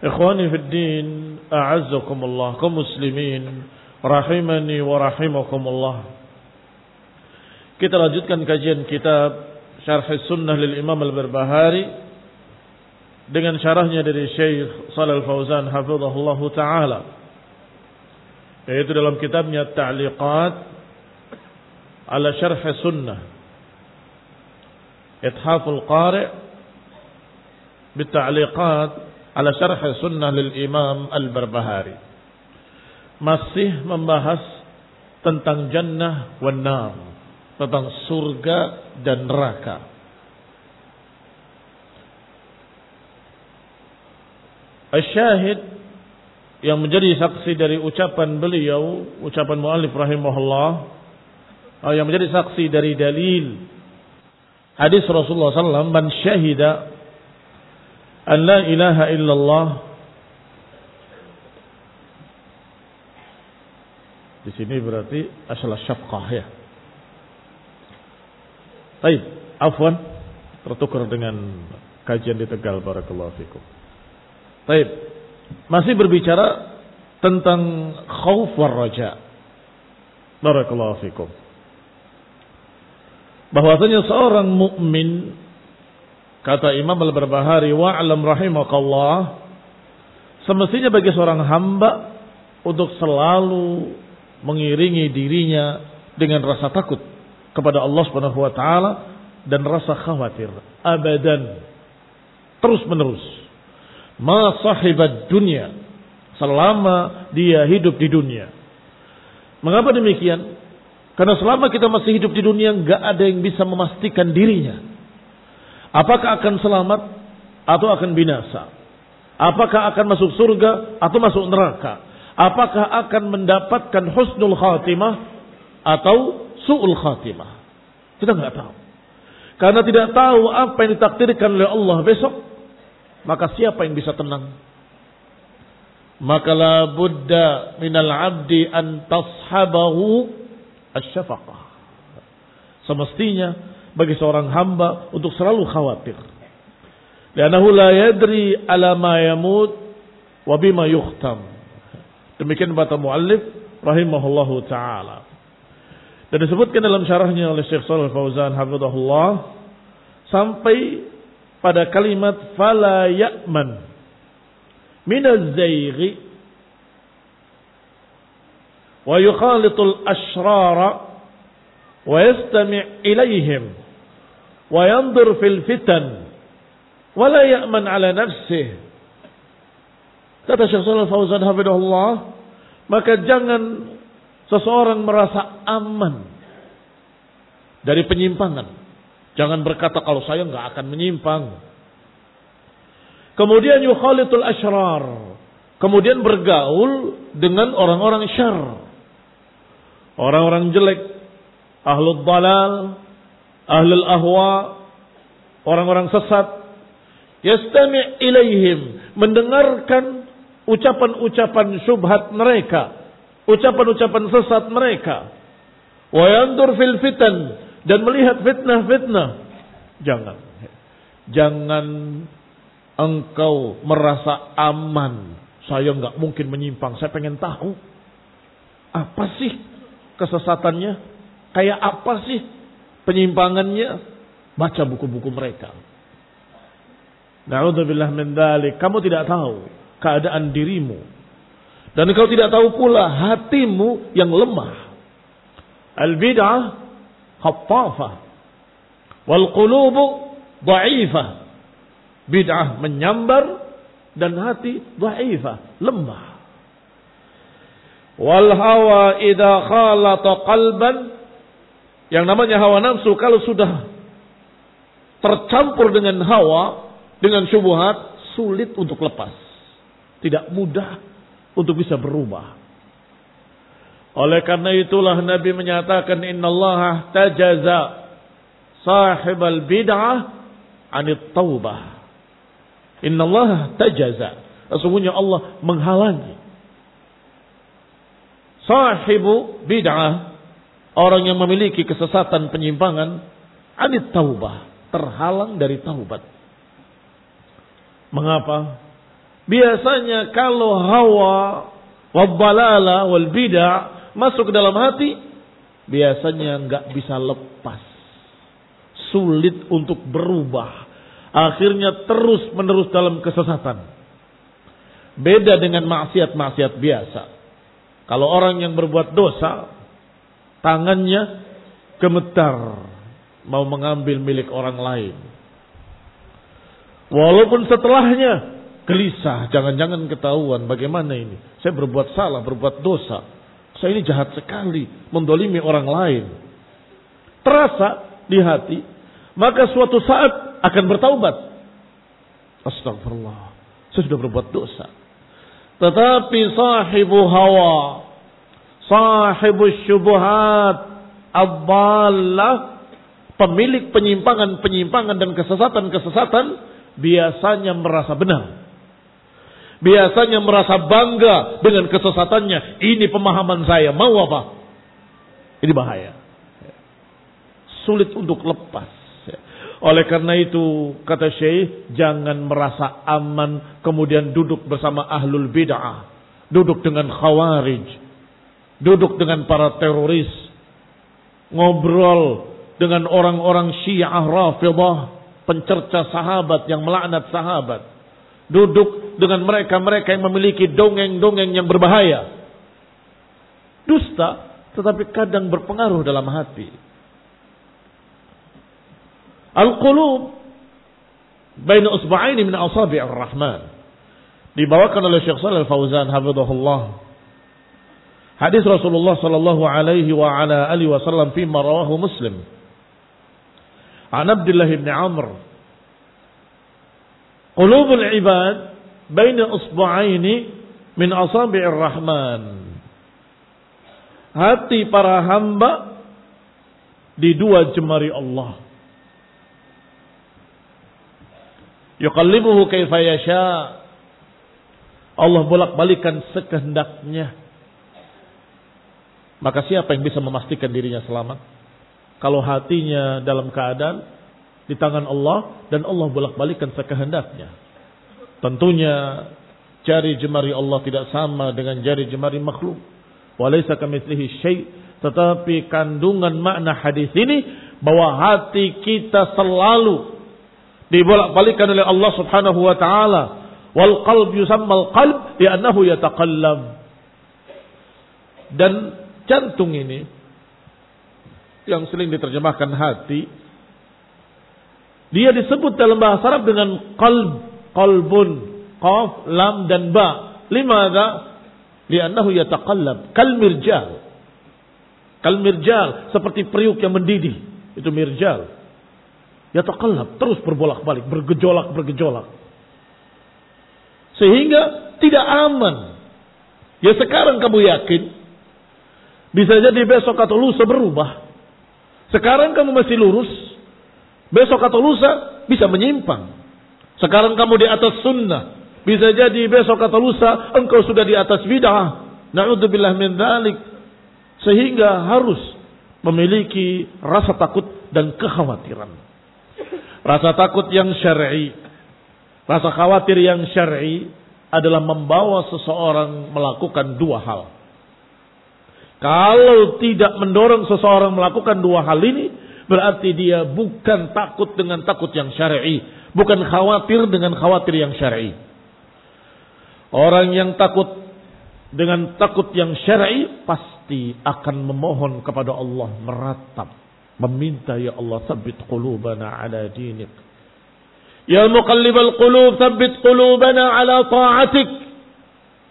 Ikhwani fi din, a'azzakumullah, kaum muslimin, rahimani wa rahimakumullah. Kita lanjutkan kajian kitab Syarh Sunnah lil Imam Al-Barbahari dengan syarahnya dari Syekh Shalal Fauzan hafizahullah taala. Yaitu dalam kitabnya Ta'liqat ala Syarh Sunnah. Ithaful Qari' بالتعليقات ala syarh sunnah lil Imam Al-Barbahari. Masih membahas tentang jannah wan nar, tentang surga dan neraka. Asyahid yang menjadi saksi dari ucapan beliau, ucapan muallif rahimahullah, yang menjadi saksi dari dalil hadis Rasulullah SAW, man syahida an la ilaha illallah di sini berarti asal syafqah ya. Baik, afwan tertukar dengan kajian di Tegal barakallahu fikum. Baik, masih berbicara tentang khauf war raja. Barakallahu fikum. Bahwasanya seorang mukmin Kata Imam Al-Barbahari, wa'alam rahimakallah, semestinya bagi seorang hamba untuk selalu mengiringi dirinya dengan rasa takut kepada Allah Subhanahu wa taala dan rasa khawatir. Abadan. Terus menerus ma sahibat dunia. Selama dia hidup di dunia. Mengapa demikian? Karena selama kita masih hidup di dunia nggak ada yang bisa memastikan dirinya Apakah akan selamat atau akan binasa? Apakah akan masuk surga atau masuk neraka? Apakah akan mendapatkan husnul khatimah atau su'ul khatimah? Kita nggak tahu. Karena tidak tahu apa yang ditakdirkan oleh Allah besok, maka siapa yang bisa tenang? Maka la buddha minal abdi an tashabahu asyafaqah. Semestinya bagi seorang hamba untuk selalu khawatir. Lianahu la yadri ala ma yamut wa bima yukhtam. Demikian kata muallif rahimahullahu taala. Dan disebutkan dalam syarahnya oleh Syekh Shalal Fauzan hafizahullah sampai pada kalimat fala ya'man min az-zayghi wa yukhalitul ashrara wa yastami' ilaihim wa yanzur fil fitan wa la ya'man ala nafsihi kata Syekh Shalal Fauzan hafizahullah maka jangan seseorang merasa aman dari penyimpangan. Jangan berkata kalau saya nggak akan menyimpang. Kemudian yukhalitul ashrar. Kemudian bergaul dengan orang-orang syar. Orang-orang jelek. Ahlul dalal. Ahlul ahwa. Orang-orang sesat. Yastami' ilaihim. Mendengarkan ucapan-ucapan syubhat mereka ucapan-ucapan sesat mereka. Wa yandur fil fitan dan melihat fitnah-fitnah. Jangan. Jangan engkau merasa aman. Saya nggak mungkin menyimpang. Saya pengen tahu apa sih kesesatannya? Kayak apa sih penyimpangannya? Baca buku-buku mereka. Na'udzubillah min dalik. Kamu tidak tahu keadaan dirimu dan kau tidak tahu pula hatimu yang lemah. Al-bid'ah khaffafah. Wal qulubu dha'ifah. Bid'ah menyambar dan hati dha'ifah, lemah. Wal hawa idza khalata qalban yang namanya hawa nafsu kalau sudah tercampur dengan hawa dengan syubhat sulit untuk lepas. Tidak mudah untuk bisa berubah. Oleh karena itulah Nabi menyatakan innallaha tajaza sahibal bid'ah anit taubah. Innallaha tajaza. Sesungguhnya Allah menghalangi sahibu bid'ah orang yang memiliki kesesatan penyimpangan anit taubah, terhalang dari taubat. Mengapa? Biasanya kalau hawa, wabbalala, wal bid'ah masuk ke dalam hati, biasanya nggak bisa lepas. Sulit untuk berubah. Akhirnya terus menerus dalam kesesatan. Beda dengan maksiat-maksiat biasa. Kalau orang yang berbuat dosa, tangannya gemetar mau mengambil milik orang lain. Walaupun setelahnya gelisah, jangan-jangan ketahuan bagaimana ini. Saya berbuat salah, berbuat dosa. Saya ini jahat sekali, mendolimi orang lain. Terasa di hati, maka suatu saat akan bertaubat. Astagfirullah, saya sudah berbuat dosa. Tetapi sahibu hawa, sahibu syubuhat, abballah, pemilik penyimpangan-penyimpangan dan kesesatan-kesesatan, biasanya merasa benar biasanya merasa bangga dengan kesesatannya. Ini pemahaman saya, mau apa? Ini bahaya. Sulit untuk lepas. Oleh karena itu, kata Syekh, jangan merasa aman kemudian duduk bersama ahlul bid'ah. Duduk dengan khawarij. Duduk dengan para teroris. Ngobrol dengan orang-orang syiah rafidah. Pencerca sahabat yang melaknat sahabat duduk dengan mereka-mereka yang memiliki dongeng-dongeng yang berbahaya. Dusta, tetapi kadang berpengaruh dalam hati. Al-qulub baina usba'aini min asabi' ar-rahman. Dibawakan oleh Syekh Shalal Fauzan hafizahullah. Hadis Rasulullah sallallahu alaihi wa ala alihi wasallam fi rawahu Muslim. An Abdullah bin Amr Qulubul ibad baina usbu'aini min asabi'ir rahman. Hati para hamba di dua jemari Allah. Yuqallibuhu kaifa yasha. Allah bolak-balikan sekehendaknya. Maka siapa yang bisa memastikan dirinya selamat? Kalau hatinya dalam keadaan di tangan Allah dan Allah bolak-balikan sekehendaknya. Tentunya jari jemari Allah tidak sama dengan jari jemari makhluk. Walaysa kamitslihi syai' Tetapi kandungan makna hadis ini bahwa hati kita selalu dibolak-balikan oleh Allah Subhanahu wa taala. Wal qalb qalb li'annahu yataqallab. Dan jantung ini yang sering diterjemahkan hati dia disebut dalam bahasa Arab dengan qalb, qalbun, qaf, lam dan ba. Limada? Li'annahu yataqallab kal mirjal. Kal mirjal seperti periuk yang mendidih. Itu mirjal. Yataqallab terus berbolak-balik, bergejolak, bergejolak. Sehingga tidak aman. Ya sekarang kamu yakin bisa jadi besok atau lusa berubah. Sekarang kamu masih lurus, Besok atau lusa bisa menyimpang. Sekarang kamu di atas sunnah. Bisa jadi besok atau lusa engkau sudah di atas bid'ah. Na'udzubillah min dhalik. Sehingga harus memiliki rasa takut dan kekhawatiran. Rasa takut yang syar'i, rasa khawatir yang syar'i adalah membawa seseorang melakukan dua hal. Kalau tidak mendorong seseorang melakukan dua hal ini, Berarti dia bukan takut dengan takut yang syar'i, bukan khawatir dengan khawatir yang syar'i. Orang yang takut dengan takut yang syar'i pasti akan memohon kepada Allah meratap, meminta ya Allah sabit qulubana ala dinik. Ya muqallibal qulub sabit qulubana ala ta'atik.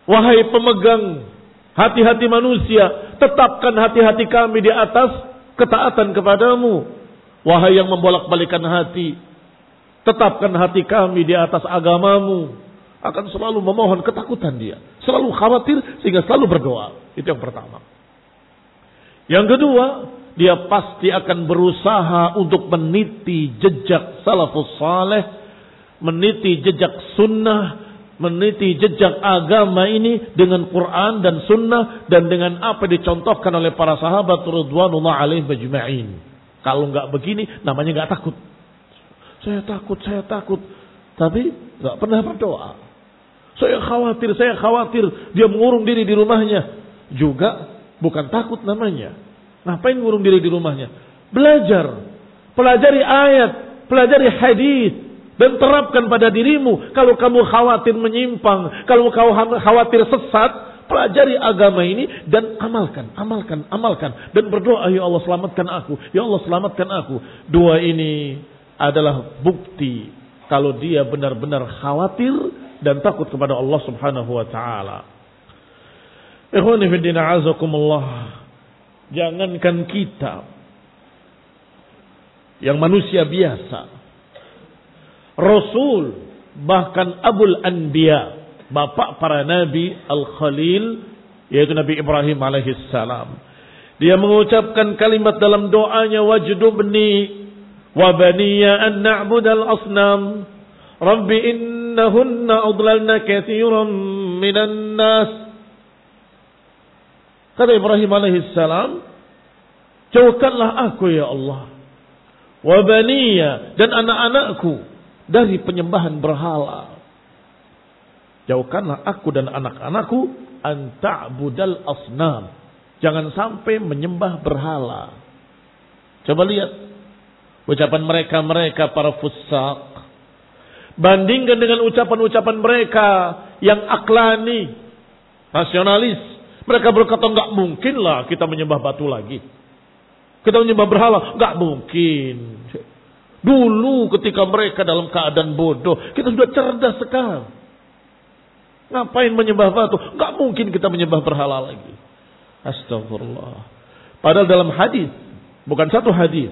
Wahai pemegang hati-hati manusia, tetapkan hati-hati kami di atas ketaatan kepadamu. Wahai yang membolak-balikan hati, tetapkan hati kami di atas agamamu. Akan selalu memohon ketakutan dia. Selalu khawatir sehingga selalu berdoa. Itu yang pertama. Yang kedua, dia pasti akan berusaha untuk meniti jejak salafus saleh, meniti jejak sunnah, meniti jejak agama ini dengan Quran dan Sunnah dan dengan apa dicontohkan oleh para sahabat Ridwanullah alaih majma'in. Kalau nggak begini, namanya nggak takut. Saya takut, saya takut. Tapi nggak pernah berdoa. Saya khawatir, saya khawatir. Dia mengurung diri di rumahnya. Juga bukan takut namanya. Ngapain mengurung diri di rumahnya? Belajar. Pelajari ayat. Pelajari hadis dan terapkan pada dirimu. Kalau kamu khawatir menyimpang, kalau kamu khawatir sesat, pelajari agama ini dan amalkan, amalkan, amalkan dan berdoa ya Allah selamatkan aku, ya Allah selamatkan aku. Dua ini adalah bukti kalau dia benar-benar khawatir dan takut kepada Allah Subhanahu wa taala. Ikhwani fi din azakumullah. Jangankan kita yang manusia biasa Rasul bahkan Abul Anbiya bapak para nabi Al-Khalil yaitu Nabi Ibrahim alaihissalam. Dia mengucapkan kalimat dalam doanya wajdubni wa baniya an na'budal asnam. Rabbi innahunna udlalna katsiran minan nas. Kata Ibrahim alaihissalam jauhkanlah aku ya Allah. Wa baniya dan anak-anakku dari penyembahan berhala. Jauhkanlah aku dan anak-anakku anta'budal asnam. Jangan sampai menyembah berhala. Coba lihat ucapan mereka-mereka para fusak. Bandingkan dengan ucapan-ucapan mereka yang aklani, rasionalis. Mereka berkata nggak mungkin lah kita menyembah batu lagi. Kita menyembah berhala, nggak mungkin. Dulu ketika mereka dalam keadaan bodoh, kita sudah cerdas sekarang. Ngapain menyembah batu? Gak mungkin kita menyembah berhala lagi. Astagfirullah. Padahal dalam hadis, bukan satu hadis,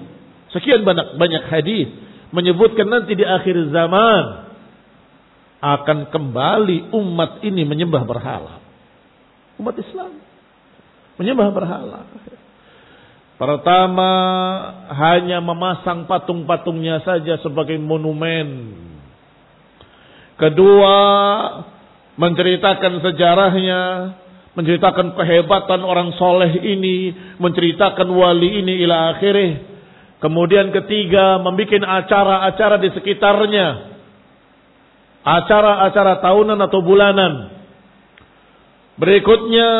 sekian banyak banyak hadis menyebutkan nanti di akhir zaman akan kembali umat ini menyembah berhala. Umat Islam menyembah berhala. Pertama hanya memasang patung-patungnya saja sebagai monumen. Kedua menceritakan sejarahnya, menceritakan kehebatan orang soleh ini, menceritakan wali ini ila akhirih. Kemudian ketiga membuat acara-acara di sekitarnya. Acara-acara tahunan atau bulanan. Berikutnya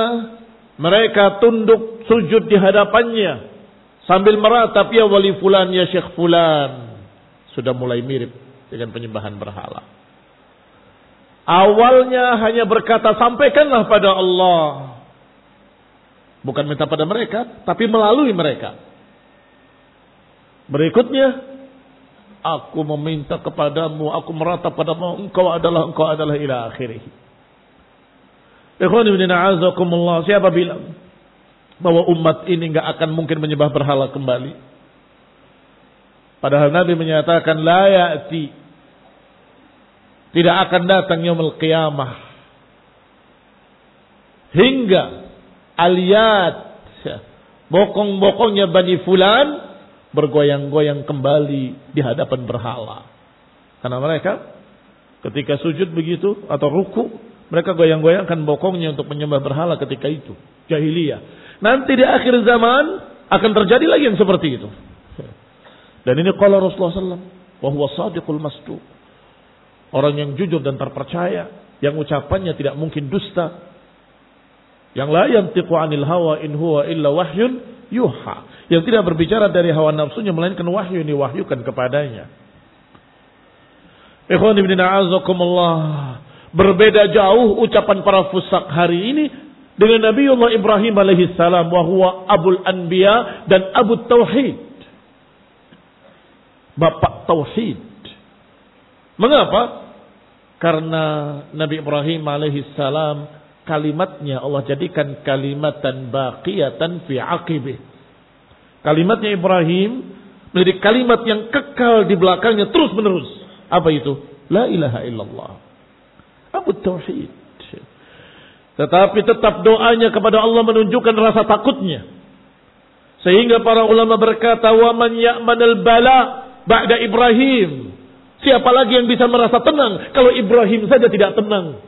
Mereka tunduk sujud di hadapannya sambil meratap ya wali fulan ya syekh fulan. Sudah mulai mirip dengan penyembahan berhala. Awalnya hanya berkata sampaikanlah pada Allah. Bukan minta pada mereka, tapi melalui mereka. Berikutnya, aku meminta kepadamu, aku meratap padamu, engkau adalah, engkau adalah ila akhirih. Ikhwan ibn a'azakumullah, siapa bilang bahwa umat ini enggak akan mungkin menyembah berhala kembali? Padahal Nabi menyatakan la tidak akan datang yaumul qiyamah hingga aliyat bokong-bokongnya Bani Fulan bergoyang-goyang kembali di hadapan berhala. Karena mereka ketika sujud begitu atau ruku mereka goyang-goyangkan bokongnya untuk menyembah berhala ketika itu. Jahiliyah. Nanti di akhir zaman akan terjadi lagi yang seperti itu. Dan ini kalau Rasulullah SAW. Wahuwa. Orang yang jujur dan terpercaya. Yang ucapannya tidak mungkin dusta. Yang la yantiqu anil hawa in huwa illa wahyun yuha. Yang tidak berbicara dari hawa nafsunya melainkan wahyu ini wahyukan kepadanya. Ikhwan ibn a'azakumullah. Berbeda jauh ucapan para fusak hari ini dengan Nabiullah Ibrahim alaihissalam wahwa abul anbiya dan abu tauhid. Bapak tauhid. Mengapa? Karena Nabi Ibrahim alaihissalam kalimatnya Allah jadikan kalimatan baqiyatan fi aqibih. Kalimatnya Ibrahim menjadi kalimat yang kekal di belakangnya terus menerus. Apa itu? La ilaha illallah. Abu Tauhid. Tetapi tetap doanya kepada Allah menunjukkan rasa takutnya. Sehingga para ulama berkata, "Wa man ya'manal bala ba'da Ibrahim." Siapa lagi yang bisa merasa tenang kalau Ibrahim saja tidak tenang?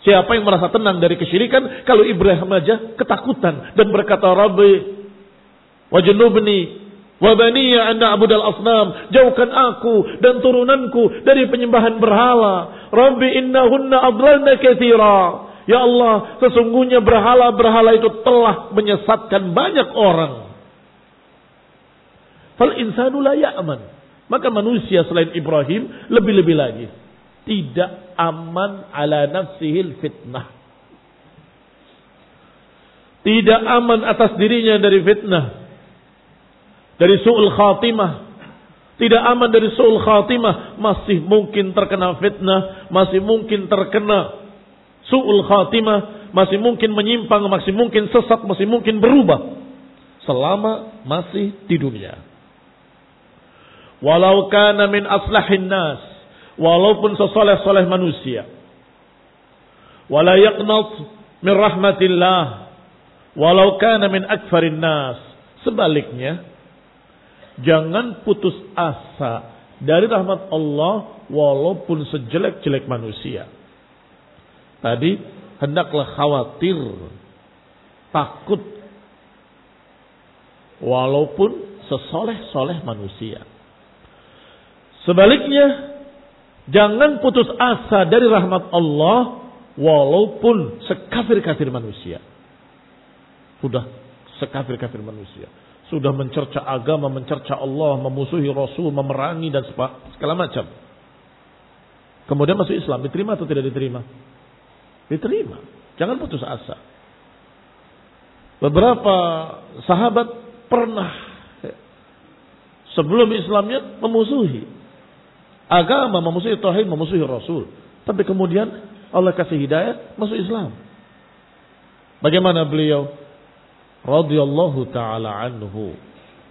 Siapa yang merasa tenang dari kesyirikan kalau Ibrahim saja ketakutan dan berkata, "Rabbi wajnubni Wabaniya anna abudal asnam. Jauhkan aku dan turunanku dari penyembahan berhala. Rabbi innahunna adlalna kathira. Ya Allah, sesungguhnya berhala-berhala itu telah menyesatkan banyak orang. Fal insanu la ya'man. Maka manusia selain Ibrahim lebih-lebih lagi. Tidak aman ala nafsihil fitnah. Tidak aman atas dirinya dari fitnah dari su'ul khatimah. Tidak aman dari su'ul khatimah. Masih mungkin terkena fitnah. Masih mungkin terkena su'ul khatimah. Masih mungkin menyimpang. Masih mungkin sesat. Masih mungkin berubah. Selama masih di dunia. Walau kana min aslahin nas. Walaupun sesoleh-soleh manusia. Wala yaqnat min rahmatillah. Walau kana min akfarin nas. Sebaliknya, Jangan putus asa dari rahmat Allah walaupun sejelek-jelek manusia. Tadi hendaklah khawatir, takut walaupun sesoleh-soleh manusia. Sebaliknya, jangan putus asa dari rahmat Allah walaupun sekafir-kafir manusia. Sudah sekafir-kafir manusia sudah mencerca agama, mencerca Allah, memusuhi Rasul, memerangi dan segala macam. Kemudian masuk Islam, diterima atau tidak diterima? Diterima. Jangan putus asa. Beberapa sahabat pernah sebelum Islamnya memusuhi agama, memusuhi tauhid, memusuhi Rasul. Tapi kemudian Allah kasih hidayah masuk Islam. Bagaimana beliau? radhiyallahu taala anhu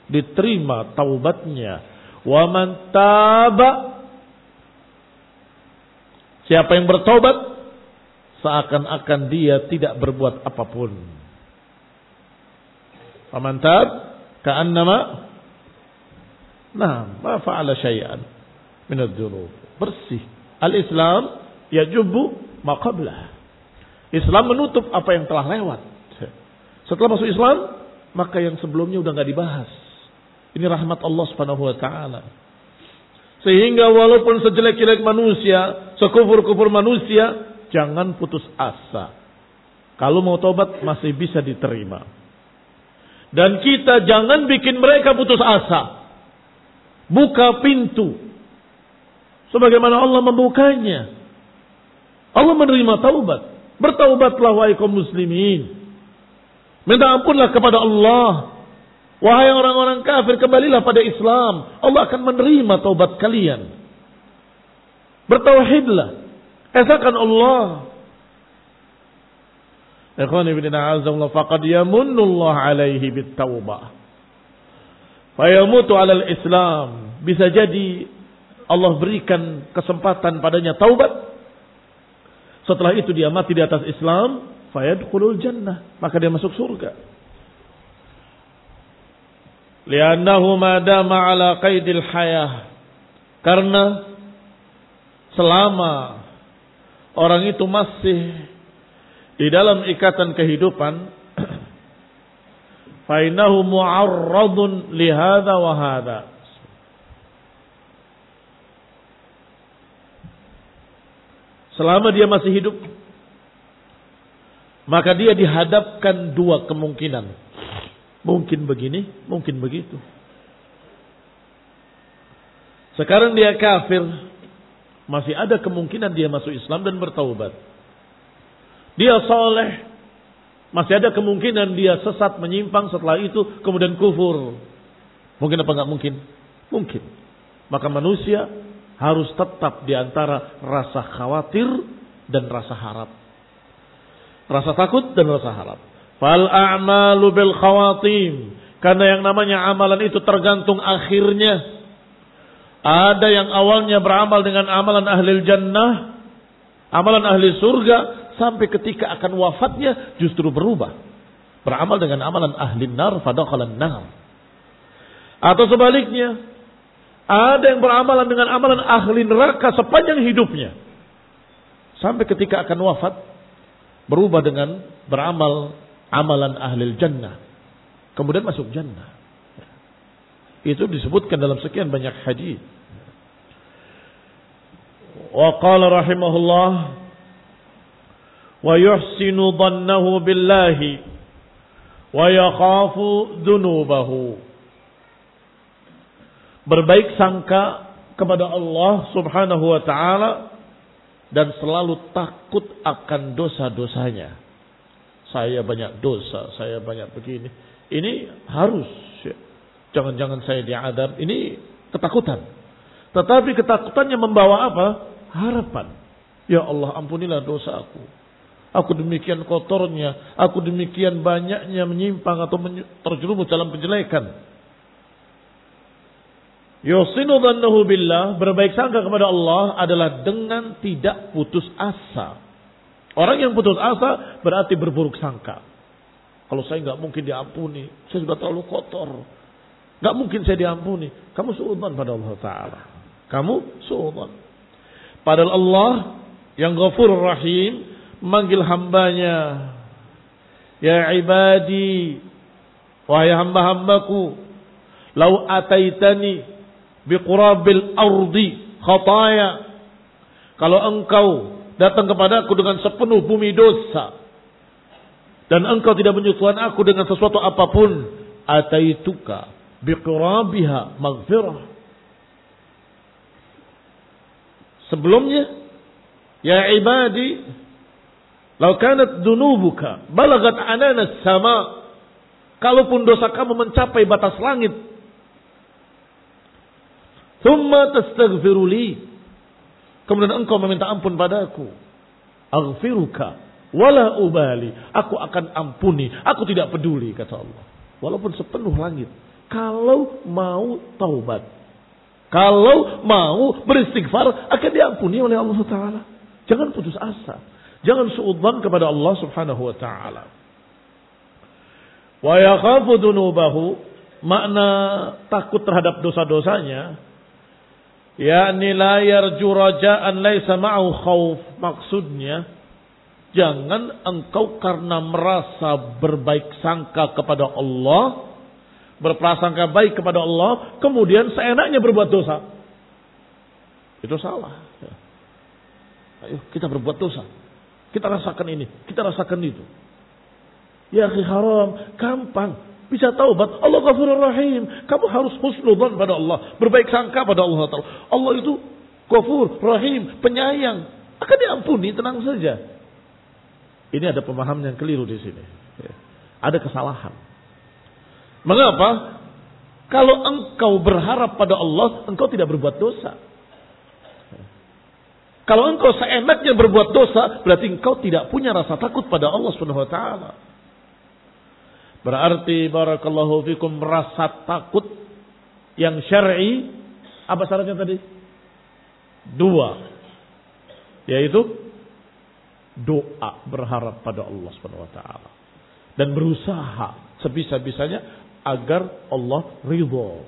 diterima taubatnya wa man taba siapa yang bertobat seakan-akan dia tidak berbuat apa pun. Man tab ka'annama nah ma fa'ala syai'an min adz-dzunub bersih. Al-islam yajubu ma qablah. Islam menutup apa yang telah lewat. Setelah masuk Islam, maka yang sebelumnya udah nggak dibahas. Ini rahmat Allah Subhanahu wa taala. Sehingga walaupun sejelek-jelek manusia, sekufur-kufur manusia, jangan putus asa. Kalau mau tobat masih bisa diterima. Dan kita jangan bikin mereka putus asa. Buka pintu. Sebagaimana Allah membukanya. Allah menerima taubat. Bertaubatlah wahai kaum muslimin. Minta ampunlah kepada Allah. Wahai orang-orang kafir, kembalilah pada Islam. Allah akan menerima taubat kalian. Bertauhidlah. Esakan Allah. Ikhwani bin a'azamullah faqad yamunnullah alaihi bittaubah. Fayamutu alal Islam. Bisa jadi Allah berikan kesempatan padanya taubat. Setelah itu dia mati di atas Islam, fayadkhulul jannah, maka dia masuk surga. Liannahu madama ala qaidil hayah. Karena selama orang itu masih di dalam ikatan kehidupan. Fainahu mu'arradun lihada wa hada selama dia masih hidup maka dia dihadapkan dua kemungkinan. Mungkin begini mungkin begitu. Sekarang dia kafir masih ada kemungkinan dia masuk Islam dan bertaubat dia soleh, masih ada kemungkinan dia sesat menyimpang setelah itu kemudian kufur. Mungkin apa nggak mungkin? Mungkin. Maka manusia harus tetap di antara rasa khawatir dan rasa harap. Rasa takut dan rasa harap. Fal a'malu bil khawatim. Karena yang namanya amalan itu tergantung akhirnya. Ada yang awalnya beramal dengan amalan ahli jannah, amalan ahli surga, sampai ketika akan wafatnya justru berubah. Beramal dengan amalan ahli nar fadakhalan nar. Atau sebaliknya, ada yang beramalan dengan amalan ahli neraka sepanjang hidupnya. Sampai ketika akan wafat, berubah dengan beramal amalan ahli jannah. Kemudian masuk jannah. Itu disebutkan dalam sekian banyak hadis. Wa qala rahimahullah wa yuhsinu dhannahu billahi wa yakhafu dhunubahu. Berbaik sangka kepada Allah Subhanahu wa taala dan selalu takut akan dosa-dosanya. Saya banyak dosa, saya banyak begini. Ini harus jangan-jangan saya diadab. Ini ketakutan. Tetapi ketakutannya membawa apa? Harapan. Ya Allah ampunilah dosa aku. Aku demikian kotornya, aku demikian banyaknya menyimpang atau terjerumus dalam kejelekan. Yusinu dhannahu billah, berbaik sangka kepada Allah adalah dengan tidak putus asa. Orang yang putus asa berarti berburuk sangka. Kalau saya nggak mungkin diampuni, saya sudah terlalu kotor. Nggak mungkin saya diampuni. Kamu suudzon pada Allah Taala. Kamu suudzon. Padahal Allah yang ghafur rahim manggil hambanya. Ya ibadi, wahai hamba-hambaku, lau ataitani biqurabil ardi khataya. Kalau engkau datang kepadaku dengan sepenuh bumi dosa, dan engkau tidak menyusuan aku dengan sesuatu apa pun, ataituka biqurabiha maghfirah. Sebelumnya, ya ibadi, Lau kanat dunubuka balagat ananas sama. Kalaupun dosa kamu mencapai batas langit. Thumma tastaghfiruli. Kemudian engkau meminta ampun padaku. Aghfiruka. Wala ubali. Aku akan ampuni. Aku tidak peduli kata Allah. Walaupun sepenuh langit. Kalau mau taubat. Kalau mau beristighfar akan diampuni oleh Allah Taala. Jangan putus asa. Jangan suudzon kepada Allah Subhanahu wa taala. Wa yakhafu dunubahu makna takut terhadap dosa-dosanya yakni la yarju raja'an laisa ma'u khauf maksudnya jangan engkau karena merasa berbaik sangka kepada Allah berprasangka baik kepada Allah kemudian seenaknya berbuat dosa itu salah ayo kita berbuat dosa kita rasakan ini, kita rasakan itu. Ya akhi haram, gampang. Bisa taubat. Allah ghafurur rahim. Kamu harus husnudzan pada Allah. Berbaik sangka pada Allah Ta'ala. Allah itu ghafur, rahim, penyayang. Akan diampuni, tenang saja. Ini ada pemahaman yang keliru di sini. Ada kesalahan. Mengapa? Kalau engkau berharap pada Allah, engkau tidak berbuat dosa. Kalau engkau seenaknya berbuat dosa, berarti engkau tidak punya rasa takut pada Allah Subhanahu wa taala. Berarti barakallahu fikum rasa takut yang syar'i apa syaratnya tadi? Dua. Yaitu doa berharap pada Allah Subhanahu wa taala dan berusaha sebisa-bisanya agar Allah ridho.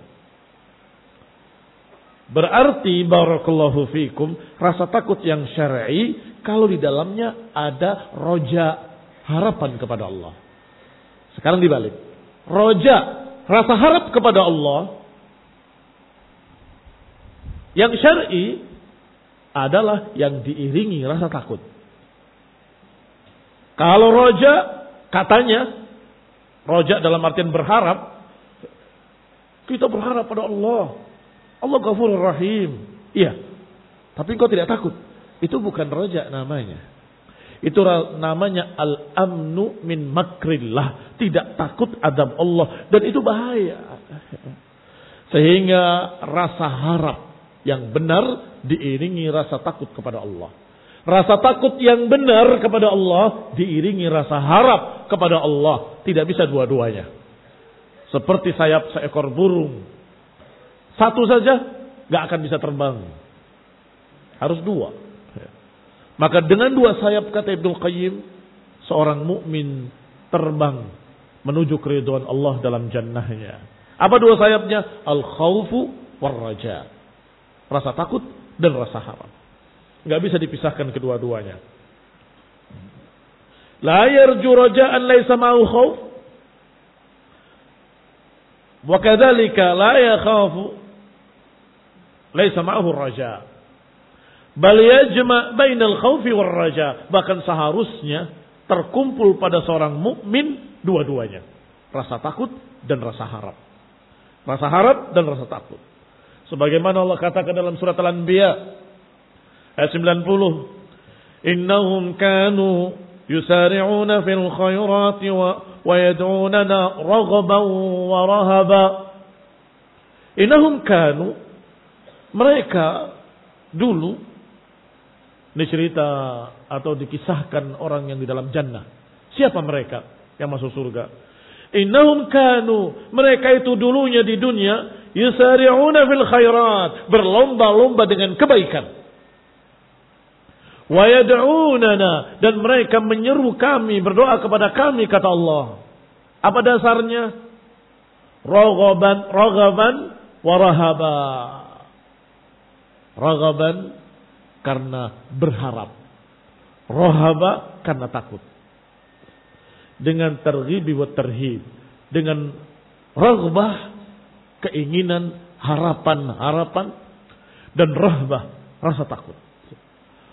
Berarti barakallahu fikum rasa takut yang syar'i kalau di dalamnya ada roja harapan kepada Allah. Sekarang dibalik. Roja, rasa harap kepada Allah yang syar'i adalah yang diiringi rasa takut. Kalau roja, katanya, roja dalam artian berharap, kita berharap pada Allah. Allah ghafurur rahim. Iya. Tapi kau tidak takut. Itu bukan roja namanya. Itu namanya al-amnu min makrillah. Tidak takut adab Allah. Dan itu bahaya. Sehingga rasa harap yang benar diiringi rasa takut kepada Allah. Rasa takut yang benar kepada Allah diiringi rasa harap kepada Allah. Tidak bisa dua-duanya. Seperti sayap seekor burung. Satu saja gak akan bisa terbang. Harus dua. Maka dengan dua sayap kata Ibnu Qayyim, seorang mukmin terbang menuju keriduan Allah dalam jannahnya. Apa dua sayapnya? Al khawfu war raja. Rasa takut dan rasa harap. Enggak bisa dipisahkan kedua-duanya. La yarju raja'an laysa ma'u khawf. Wa kadzalika la yakhafu laysa ma'ahu raja'. Bal yajma bainal khaufi war raja. Bahkan seharusnya terkumpul pada seorang mukmin dua-duanya. Rasa takut dan rasa harap. Rasa harap dan rasa takut. Sebagaimana Allah katakan dalam surat Al-Anbiya ayat 90. Innahum kanu khairati wa, wa yad'unana raghaban wa rahaba. Innahum kanu mereka dulu ini cerita atau dikisahkan orang yang di dalam jannah. Siapa mereka yang masuk surga? Innahum kanu. Mereka itu dulunya di dunia. Yusari'una fil khairat. Berlomba-lomba dengan kebaikan. Wa yad'unana. Dan mereka menyeru kami. Berdoa kepada kami kata Allah. Apa dasarnya? Ragaban, ragaban, warahaba. Ragaban karena berharap. Rohaba karena takut. Dengan terghibi wa terhib. Dengan raghbah, keinginan, harapan-harapan. Dan rahbah, rasa takut.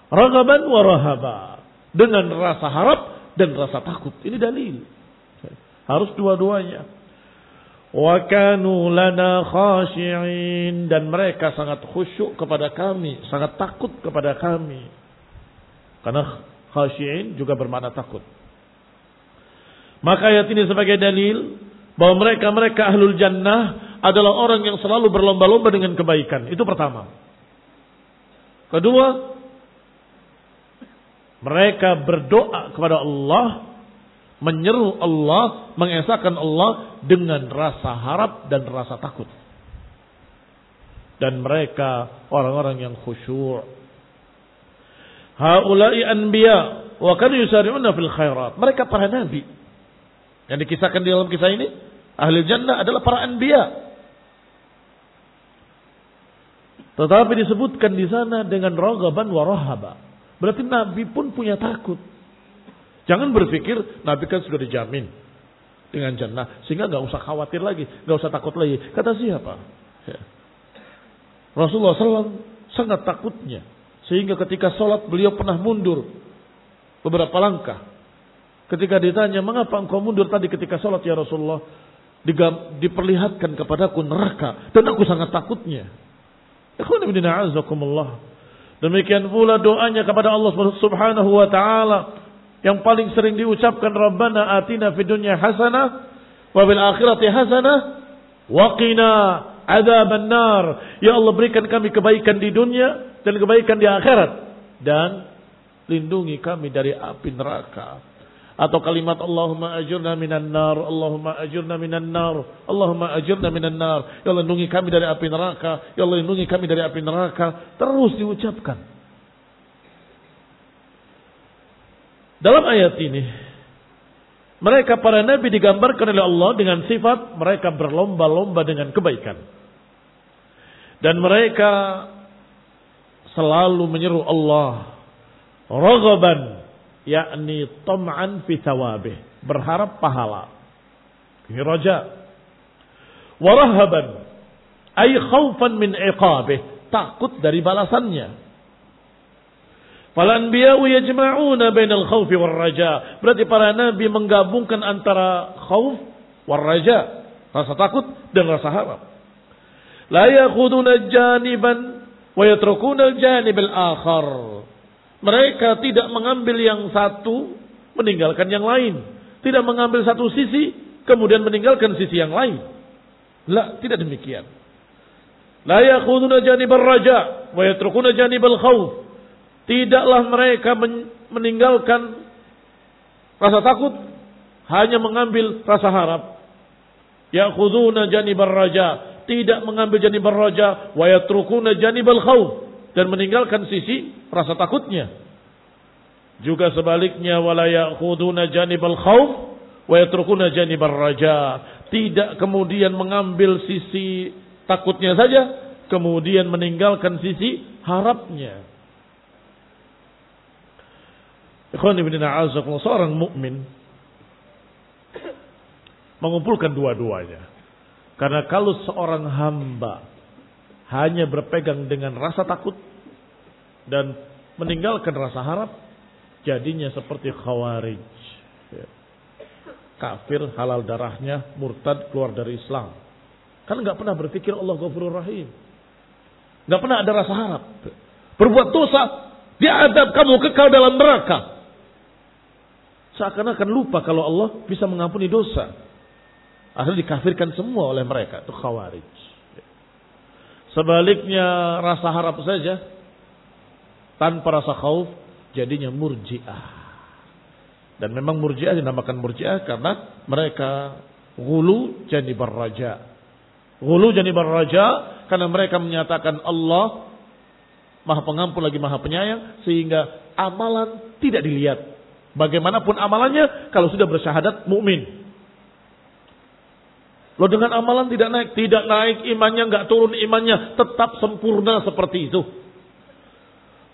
Ragaban wa rahaba. Dengan rasa harap dan rasa takut. Ini dalil. Harus dua-duanya. Wa kanu lana khashi'in dan mereka sangat khusyuk kepada kami, sangat takut kepada kami. Karena khashi'in juga bermakna takut. Maka ayat ini sebagai dalil bahwa mereka-mereka ahlul jannah adalah orang yang selalu berlomba-lomba dengan kebaikan. Itu pertama. Kedua, mereka berdoa kepada Allah menyeru Allah, mengesahkan Allah dengan rasa harap dan rasa takut. Dan mereka orang-orang yang khusyuk. Haulai anbiya wa kan yusari'una fil khairat. Mereka para nabi. Yang dikisahkan di dalam kisah ini, ahli jannah adalah para anbiya. Tetapi disebutkan di sana dengan ragaban wa rahaba. Berarti nabi pun punya takut. Jangan berpikir Nabi kan sudah dijamin dengan jannah sehingga nggak usah khawatir lagi, nggak usah takut lagi. Kata siapa? Ya. Rasulullah SAW sangat takutnya sehingga ketika sholat beliau pernah mundur beberapa langkah Ketika ditanya, mengapa engkau mundur tadi ketika sholat ya Rasulullah? Diperlihatkan kepadaku neraka. Dan aku sangat takutnya. Demikian pula doanya kepada Allah subhanahu wa ta'ala. Yang paling sering diucapkan, Rabbana atina fid dunya hasanah. Wa bil akhirati hasanah. Wa qina adzaban nar. Ya Allah berikan kami kebaikan di dunia dan kebaikan di akhirat. Dan lindungi kami dari api neraka atau kalimat Allahumma ajurna minan nar, Allahumma ajurna minan nar, Allahumma ajurna minan nar. Ya Allah lindungi kami dari api neraka, ya Allah lindungi kami dari api neraka. Terus diucapkan. Dalam ayat ini, mereka para nabi digambarkan oleh Allah dengan sifat mereka berlomba-lomba dengan kebaikan. Dan mereka selalu menyeru Allah. Raghaban yakni tam'an fi thawabih, berharap pahala. Ini raja. Warahaban ay khaufan min iqabih, takut dari balasannya. Fal anbiya'u yajma'una bainal khawfi war raja. Berarti para nabi menggabungkan antara khauf war raja, rasa takut dan rasa harap. La yakhuduna janiban wa yatrukuna al-janib al-akhar. Mereka tidak mengambil yang satu, meninggalkan yang lain. Tidak mengambil satu sisi, kemudian meninggalkan sisi yang lain. La, tidak demikian. La yakhuduna janibal raja wa yatrukuna janibal khawf. Tidaklah mereka meninggalkan rasa takut, hanya mengambil rasa harap. Yakhuduna janibal raja, tidak mengambil janibal raja wa yatrukuna janibal khawf dan meninggalkan sisi rasa takutnya. Juga sebaliknya wala ya'khuduna janibal khauf wa yatrukuna janibal raja. Tidak kemudian mengambil sisi takutnya saja, kemudian meninggalkan sisi harapnya. Ikhwan ibn seorang mukmin mengumpulkan dua-duanya. Karena kalau seorang hamba hanya berpegang dengan rasa takut dan meninggalkan rasa harap, jadinya seperti khawarij. Ya. Kafir halal darahnya, murtad keluar dari Islam. Kan nggak pernah berpikir Allah Ghafurur Rahim. Nggak pernah ada rasa harap. Berbuat dosa, diadab kamu kekal dalam neraka. Seakan-akan lupa kalau Allah bisa mengampuni dosa. Akhirnya dikafirkan semua oleh mereka. Itu khawarij. Sebaliknya rasa harap saja tanpa rasa khauf jadinya murjiah. Dan memang murjiah dinamakan murjiah karena mereka gulu jadi raja. Gulu jadi raja karena mereka menyatakan Allah Maha Pengampun lagi Maha Penyayang sehingga amalan tidak dilihat. Bagaimanapun amalannya kalau sudah bersyahadat mukmin. Lo dengan amalan tidak naik, tidak naik imannya, nggak turun imannya, tetap sempurna seperti itu.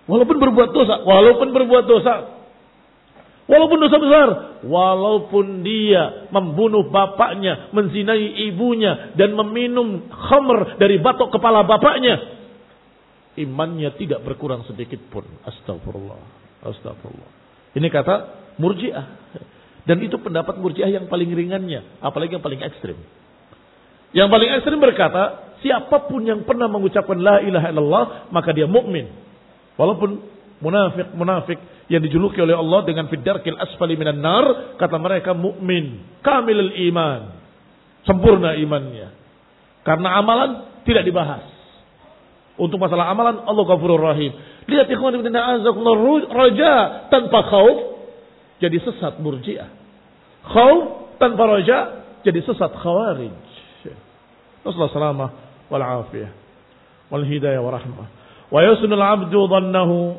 Walaupun berbuat dosa, walaupun berbuat dosa, walaupun dosa besar, walaupun dia membunuh bapaknya, menzinai ibunya, dan meminum khamr dari batok kepala bapaknya, imannya tidak berkurang sedikit pun. Astagfirullah, astagfirullah. Ini kata murjiah. Dan itu pendapat murjiah yang paling ringannya, apalagi yang paling ekstrim. Yang paling ekstrim berkata, siapa pun yang pernah mengucapkan la ilaha illallah, maka dia mukmin. Walaupun munafik-munafik yang dijuluki oleh Allah dengan fidarkil asfali minan nar, kata mereka mukmin, kamil iman, sempurna imannya. Karena amalan tidak dibahas. Untuk masalah amalan Allah Ghafurur Rahim. Lihat ikhwan ibn raja tanpa khauf jadi sesat murjiah. Khauf tanpa raja jadi sesat khawarij. Rasulullah warahmatullahi wabarakatuh. wal. Wa yusnul abdu dhannahu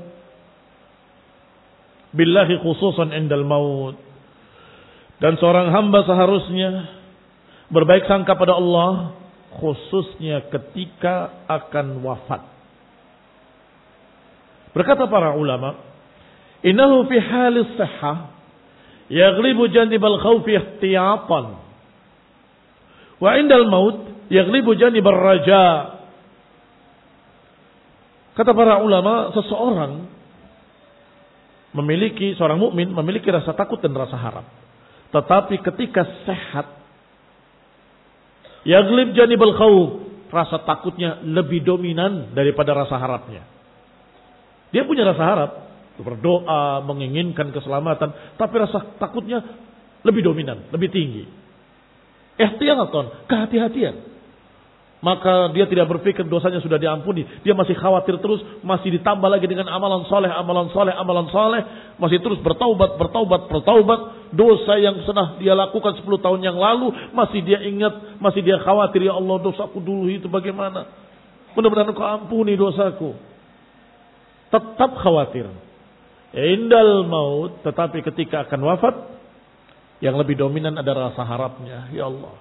billahi khususan indal maut. Dan seorang hamba seharusnya berbaik sangka pada Allah khususnya ketika akan wafat. Berkata para ulama, "Innahu fi halis sihah yaghlibu janibal khawfi ihtiyatan." Wa indal maut yaghlibu janibal raja' Kata para ulama, seseorang memiliki seorang mukmin memiliki rasa takut dan rasa harap. Tetapi ketika sehat yaglib janibal khawf, rasa takutnya lebih dominan daripada rasa harapnya. Dia punya rasa harap, berdoa, menginginkan keselamatan, tapi rasa takutnya lebih dominan, lebih tinggi. Ihtiyatan, kehati-hatian maka dia tidak berpikir dosanya sudah diampuni. Dia masih khawatir terus, masih ditambah lagi dengan amalan soleh, amalan soleh, amalan soleh. Masih terus bertaubat, bertaubat, bertaubat. Dosa yang pernah dia lakukan 10 tahun yang lalu, masih dia ingat, masih dia khawatir, ya Allah dosaku dulu itu bagaimana. Mudah-mudahan kau ampuni dosaku. Tetap khawatir. Indal maut, tetapi ketika akan wafat, yang lebih dominan adalah rasa harapnya. Ya Allah,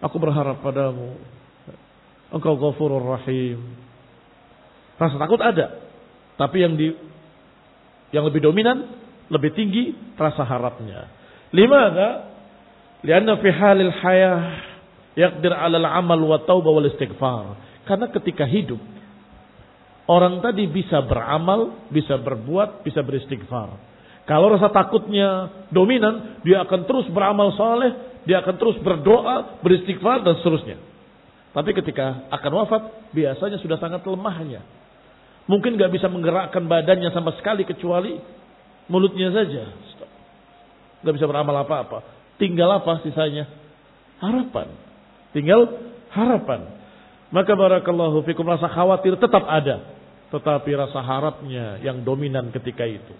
Aku berharap padamu. Engkau ghafurur rahim. Rasa takut ada. Tapi yang di yang lebih dominan, lebih tinggi rasa harapnya. Limana? Lianna fi halil hayah yaqdir 'ala al-amal wa taubah wal istighfar. Karena ketika hidup orang tadi bisa beramal, bisa berbuat, bisa beristighfar. Kalau rasa takutnya dominan, dia akan terus beramal soleh, dia akan terus berdoa, beristighfar dan seterusnya. Tapi ketika akan wafat, biasanya sudah sangat lemahnya. Mungkin gak bisa menggerakkan badannya sama sekali kecuali mulutnya saja. Gak bisa beramal apa-apa. Tinggal apa sisanya? Harapan. Tinggal harapan. Maka barakallahu fikum rasa khawatir tetap ada. Tetapi rasa harapnya yang dominan ketika itu.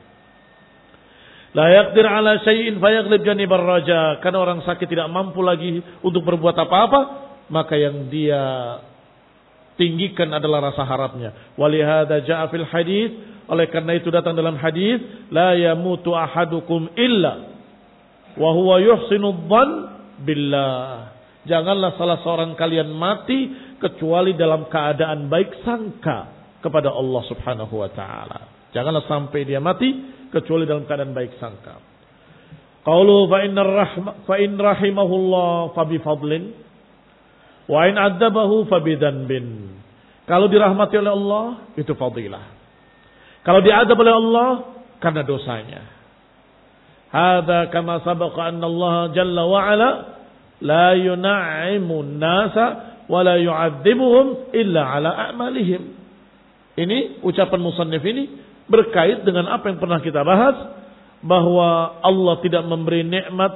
La yaqdir ala syai'in fayaglib janibar raja. Karena orang sakit tidak mampu lagi untuk berbuat apa-apa, maka yang dia tinggikan adalah rasa harapnya. Walihada ja'a fil hadis, oleh karena itu datang dalam hadis, la yamutu ahadukum illa wa huwa yuhsinu dhann billah. Janganlah salah seorang kalian mati kecuali dalam keadaan baik sangka kepada Allah Subhanahu wa taala. Janganlah sampai dia mati kecuali dalam keadaan baik sangka. Qaulu fa inna rahma fa in rahimahullah fa bi fadlin wa in adzabahu fa bi dhanbin. Kalau dirahmati oleh Allah itu fadilah. Kalau diadab oleh Allah karena dosanya. Hadza kama sabaqa anna Allah jalla wa ala la yun'imu an-nasa wa la yu'adzibuhum illa ala a'malihim. Ini ucapan musannif ini berkait dengan apa yang pernah kita bahas bahwa Allah tidak memberi nikmat,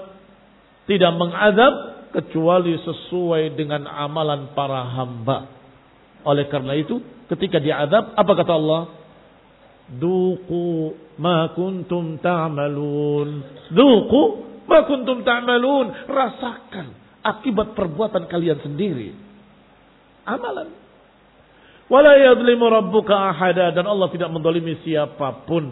tidak mengadab kecuali sesuai dengan amalan para hamba. Oleh karena itu, ketika diadab, apa kata Allah? Duku ma kuntum ta'malun. Duku ma kuntum ta'malun. Rasakan akibat perbuatan kalian sendiri. Amalan. Wala rabbuka ahada dan Allah tidak mendolimi siapa pun.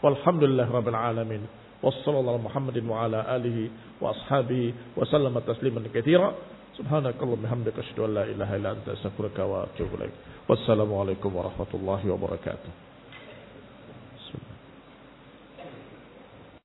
Walhamdulillah rabbil alamin. Wassallallahu Muhammadin wa ala alihi wa ashabihi wa sallama tasliman katsira. Asyhadu an la ilaha illa anta astaghfiruka wa atubu ilaik. Wassalamu alaikum warahmatullahi wabarakatuh.